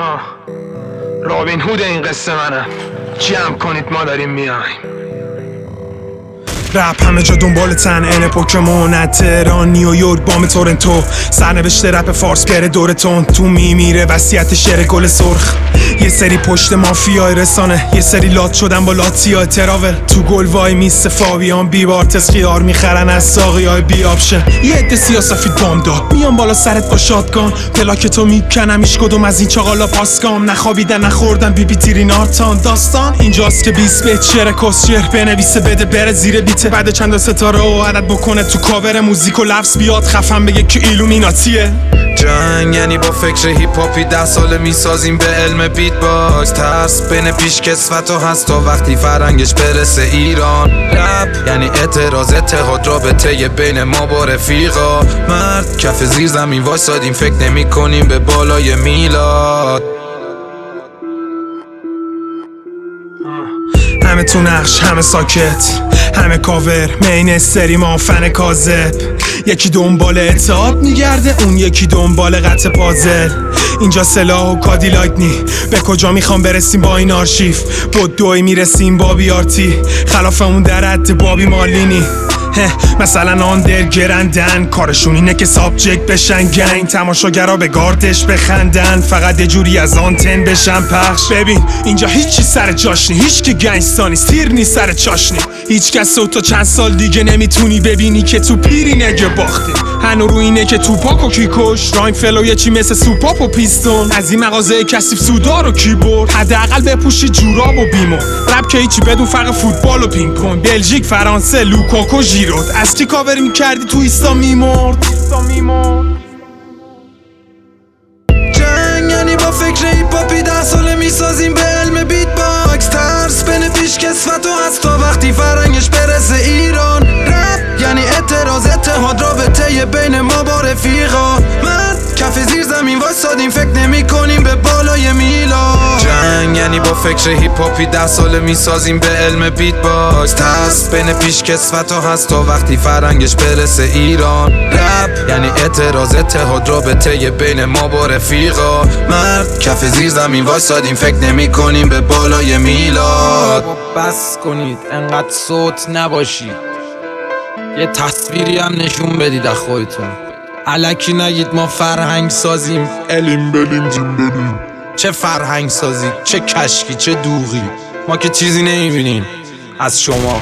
آه رابین هود این قصه منم جمع کنید ما داریم میایم. رپ همه جا دنبال تن. این پوکمون تهران نیویورک بام تورنتو. سرنوشته رپ فارس گره دورتون تو میمیره وسیعت شعر گل سرخ. یه سری پشت مافیای رسانه. یه سری لات شدن با لاتیا تراول. تو گل وای میست فاویان. بیوار خیار می‌خرن از ساقی های بی آبشه یه عده سیاسفید بام داد. میان بالا سرت با شادگان پلاک تو می‌کنم ایش کدوم از این چاقالا پاسکام نخوابیدن نخوردن بی بی تیرین آرتان داستان اینجاست که بیس به چر کسچر بنویسه بده بره زیر بیته بعد چند ستاره و عدد بکنه تو کاور موزیک و لفظ بیاد خفن بگه که ایلومیناتیه. جنگ یعنی با فکر هیپ هاپی ده ساله می‌سازیم به علم بیت باکس. ترس بین پیش کسفت و هست تا وقتی فرنگش برسه ایران. رپ یعنی اعتراض اتحاد رابطه بین ما با رفیقا. مرد کف زیر زمین وایسادیم فکر نمی کنیم به بالای میلاد. همه تو نقش همه ساکت. همه کاور مین سری مافن کاذب. یکی دنبال اتحاد میگرده اون یکی دنبال قطع پازل. اینجا سلاح و کادیلاک نی. به کجا می‌خوام برسیم با این آرشیف؟ بود دوی می‌رسیم با بیارتی خلاف اون در حد بابی مالینی. مثلا آندر گرندن. کارشون اینه که سابجکت بشن گنگ. تماشاگرا به گاردش بخندن. فقط یه جوری از آنتن بشن پخش. ببین اینجا هیچی سر جاش نی هیچ که گنگستانی سیر نی سر چاشنی هیچ کس تو چند سال دیگه نمی‌تونی ببینی که تو پیری نگه باختی هنو رو اینه که تو پاک و کی کش. راین فلو یه چی مثل سوپاپ و پیستون. از این مغازه کسیف سودا رو کی برد؟ حداقل بپوشی جوراب و بیمو رپ که هیچی بدون فرق فوتبال و پینگ پونگ. بلژیک فرانسه لوکاکو ژیرود از کی کاور می‌کردی تو ایستا میمرد. واسادیم فکر نمی کنیم به بالای میلاد. جنگ یعنی با فکر هیپ هاپی ده ساله می‌سازیم به علم beatbox ترس بین پیش کثافت ها هست تا وقتی فرهنگش برسه ایران. رپ یعنی اعتراض اتحاد رابطه بین ما با رفیقا. مرد کف زیر زمین واسادیم فکر نمی کنیم به بالای میلاد. بس کنید انقدر صوت نباشید. یه تصویری هم نشون بدید از خودتون. علکی نگید ما فرهنگ سازیم. الیم بلیم جیم بلیم. چه فرهنگ سازی؟ چه کشکی چه دوغی؟ ما که چیزی نمی‌بینیم از شما.